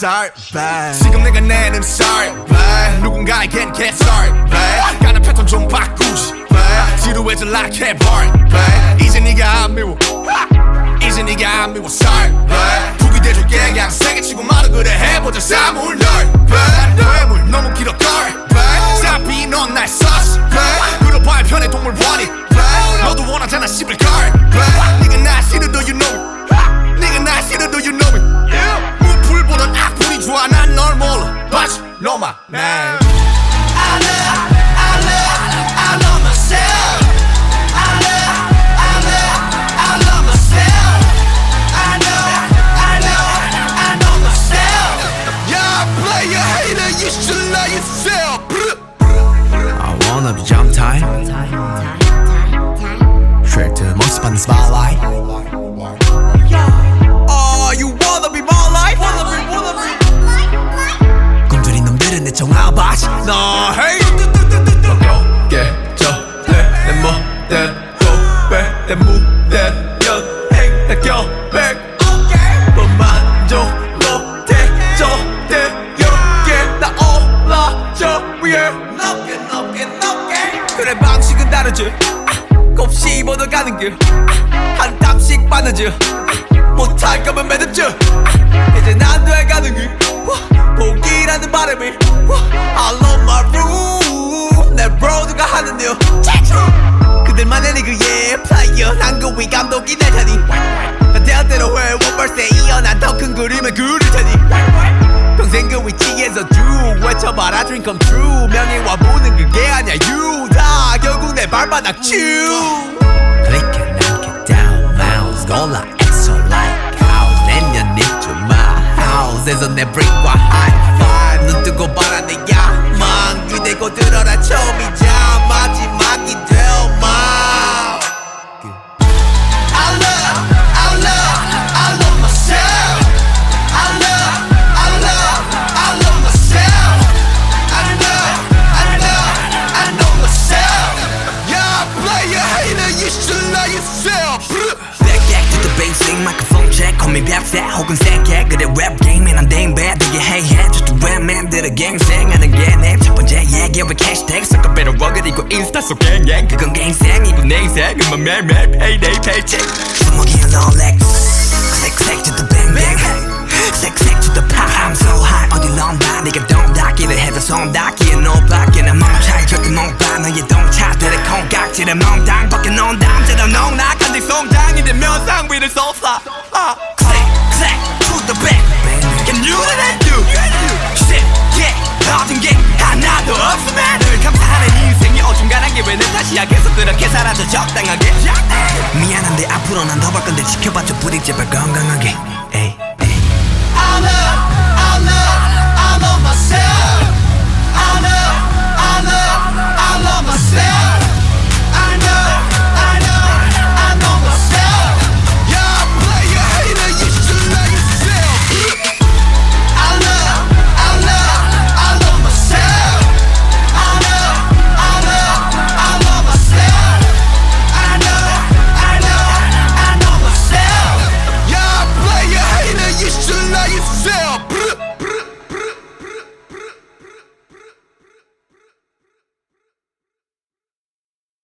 Sorry babe 지금 내가 내는 sorry babe 누군가에겐 get sorry babe 가는 패턴 좀 바꾸지 babe 지루해져 like a bar babe 이제 네가 안 미워. 이제 네가 안 미워. Sorry babe 북이 돼줄게. 그냥 세게 치고 말아 그래. 해보자. 사물 널 babe 뇌물 너무 길어 girl babe 사비 넌날 썼어 babe 그려봐야 편해 동물 원이 너도 원하잖아 씹을 girl myself. 위에 높게 높게 높게. 그래 방식은 다르지. 아, 곱씹어도 가는 길한 땀씩 빠르지 아, 못할 거면 매듭지 아, 이제 난 돼가는 길. 와, 포기라는 바람이. 와, I love my room. 내 브로드가 하는 일. 그들만의 리그의 플레이어 난그 위 감독이 될 테니. 난 대학대로 해 원벌스에 이어 난 더 큰 그림을 그릴 테니. 평생 그 위치에서 쭉 외쳐봐라 dream come true 명예와 보는 그게 아니야 유다 결국 내 발바닥 쭉 Click and knock it down mouse 골라 extra like house 내년 입주 my house에서 내 brick과 high 벽세 혹은 생각 그래 랩 게임에 난 댕배 되게 해해 저도 랩맨들의 갱생하는 게 내 첫 번째 얘기 왜 캐시택 섞어 배로 그리고 인스타 속 갱갱 그건 내 인생이고 내 인생은 매일매일 payday paycheck 주먹이야 롤렉 bang. Click click to the pop. I'm so high 어딜 넌다 네가 동 닫기를 해도 손 닫기에 노밖에 난 멈춰 절대 못봐 너의 동차들의 콩깍지를 멍당 벗겨 놓은 다음처럼 농락한 뒤 송장이 되면 상 위를 솟아 click to the bang Can you and you shit yeah 얻은 게 하나도 없으면 늘 감사하는 인생이 어중간한 게왜내 탓이야 계속 그렇게 살아도 적당하게. 미안한데 앞으로 난더볼 건데 지켜봐줘 부디 제발 건강하게. 에이 에이